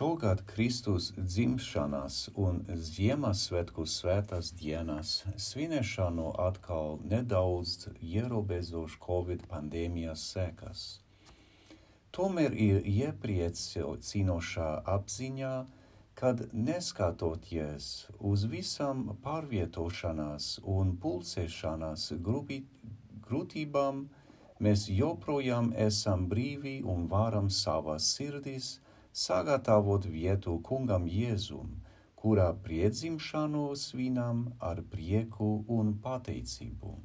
Šogad Kristus dzimšanas un Ziemassvētku svētās dienas svinēšanu atkal nedaudz ierobežošu Covid pandēmijas sekas. Tomēr ir iepriecinošā apziņā, kad neskatoties uz visām pārvietošanās un pulcēšanās grūtībām, mēs joprojām esam brīvi un varam savas sirdis sagatavot vietu kungam Jēzum, kurā priedzimšanu svinam ar prieku un pateicību.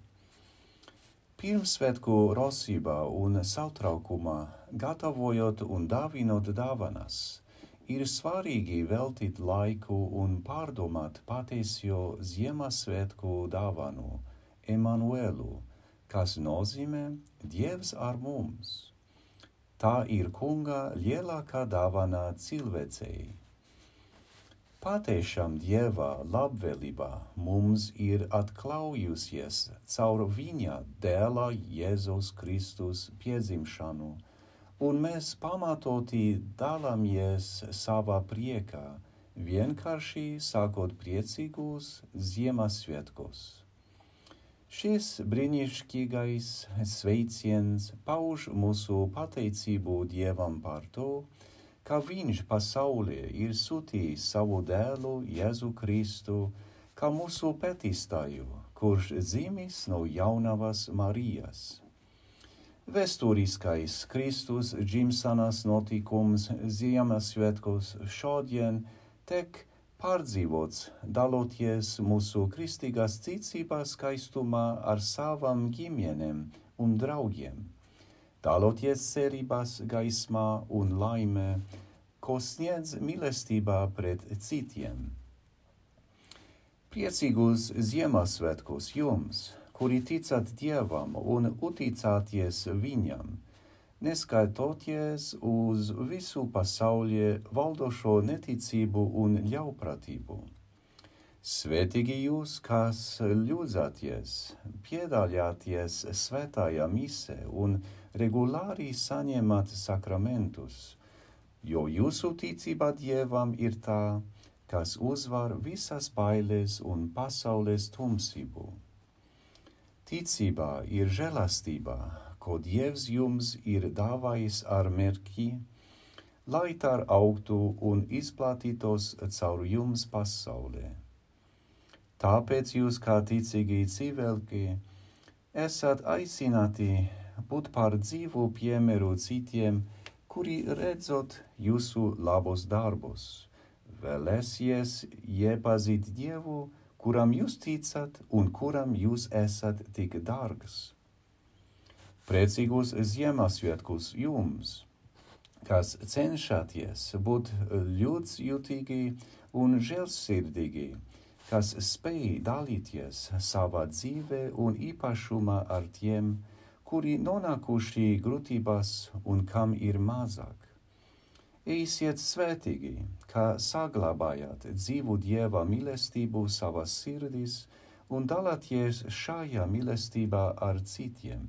Pirmsvētku rosībā un sautraukumā, gatavojot un dāvinot dāvanas, ir svarīgi veltīt laiku un pārdomāt patieso Ziemassvētku dāvanu, Emanuelu, kas nozīmē Dievs ar mums. Tā ir kunga lielākā dāvana cilvēcei. Patiešām Dieva labvēlībā mums ir atklājusies caur viņa dēla Jēzus Kristus piedzimšanu, un mēs pamatoti dalāmies savā priekā, vienkārši sākot priecīgus Ziemassvētkus. Šis brīnišķīgais sveiciens pauž mūsu pateicību Dievam par to, ka Viņš pasaulē ir sūtījis savu dēlu Jēzu Kristu, kā mūsu petistāju, kurš dzimis no jaunavas Marijas. Vēsturiskais Kristus dzimšanas notikums Ziemassvētkos šodien tek pārdzīvots, daloties mūsu kristīgās ticības skaistumā ar savām ģimenēm un draugiem, daloties cerībās gaismā un laimē, ko sniedz mīlestībā pret citiem. Priecīgus Ziemassvētkus jums, kuri ticat Dievam un uticāties Viņam! Neskatoties uz visu pasaulē valdošo neticību un ļaupratību. Svētīgi jūs, kas ļūdzaties, piedalāties svētajā misē un regulāri saņemat sakramentus, jo jūsu ticība Dievam ir tā, kas uzvar visas bailes un pasaules tumsību. Ticībā ir žēlastība, ko Dievs jums ir dāvājis ar mērķi, lai tā augtu un izplatītos caur jums pasaulē. Tāpēc jūs, kā ticīgi cilvēki, esat aicināti būt par dzīvu piemēru citiem, kuri redzot jūsu labos darbus, vēlēsies iepazīt Dievu, kuram jūs ticat un kuram jūs esat tik dārgs. Priecīgos Ziemassvētkus jums, kas cenšaties būt ļudsjūtīgi un žēlsirdīgi, kas spēj dalīties savā dzīvē un īpašumā ar tiem, kuri nonākuši grūtībās un kam ir mazāk. Eisiet svētīgi, kā saglabājat dzīvu Dieva mīlestību savas sirdīs un dalāties šajā mīlestībā ar citiem.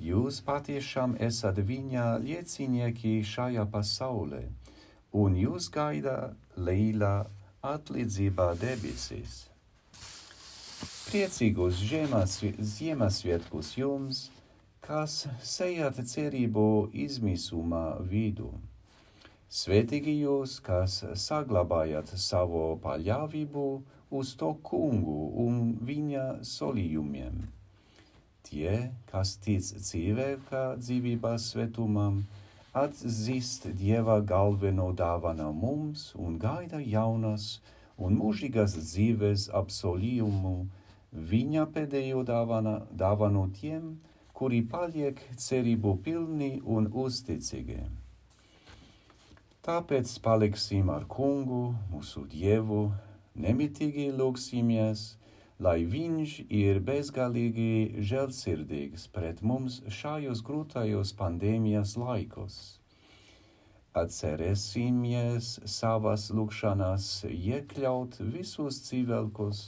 Jūs patiešām esat viņa liecinieki šajā pasaulē, un jūs gaida leila atlīdzība debesīs. Priecīgus Ziemassvētkus jums, kas sejat cerību izmisumā vidū. Svētīgi jūs, kas saglabājat savu paļāvību uz to kungu un viņa solījumiem tie, kas tic cilvēka dzīvības svētumam, atzīst Dieva galveno dāvana mums un gaida jaunas un mūžīgas dzīves apsolījumu, viņa pēdējo dāvana, dāvanu tiem, kuri paliek cerību pilni un uzticīgi. Tāpēc paliksim ar kungu, mūsu Dievu, nemitīgi lūksimies, lai viņš ir bezgalīgi žēlsirdīgs pret mums šajos grūtajos pandēmijas laikos. Atcerēsimies savas lūkšanās iekļaut visus cilvēkus,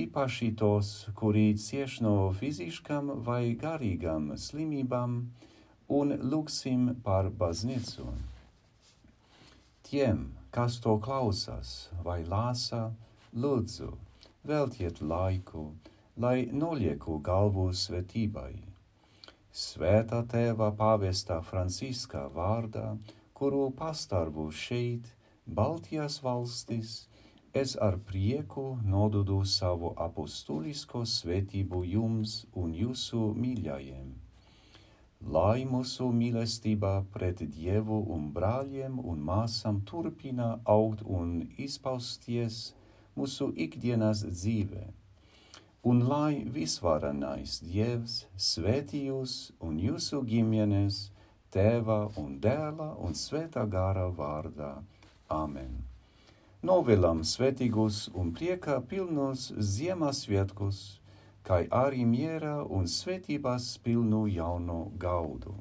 īpaši tos, kuri cieš no fiziskām vai garīgām slimībām, un lūksim par baznīcu. Tiem, kas to klausās vai lāsā, lūdzu, veltiet laico, lai nolieco galvos svetibai. Sveta teva pavesta Francisca Varda, kuru pastarvo šeit, Baltias valstis, es ar prieku prieco savu apostolisko apostolisco jums un uniusu miliaem. Laimus o milestiba pret dievo umbraliem un massam turpina augt un ispausties mūsu ikdienas dzīvē. Un lai visvarenais Dievs svētī jūs un jūsu ģimenes, tēva un dēla un svētā gara vārdā. Amen. Novēlam svētīgus un priekā pilnos Ziemassvētkus! kai arī miera un svētības pilnu jauno gaudu.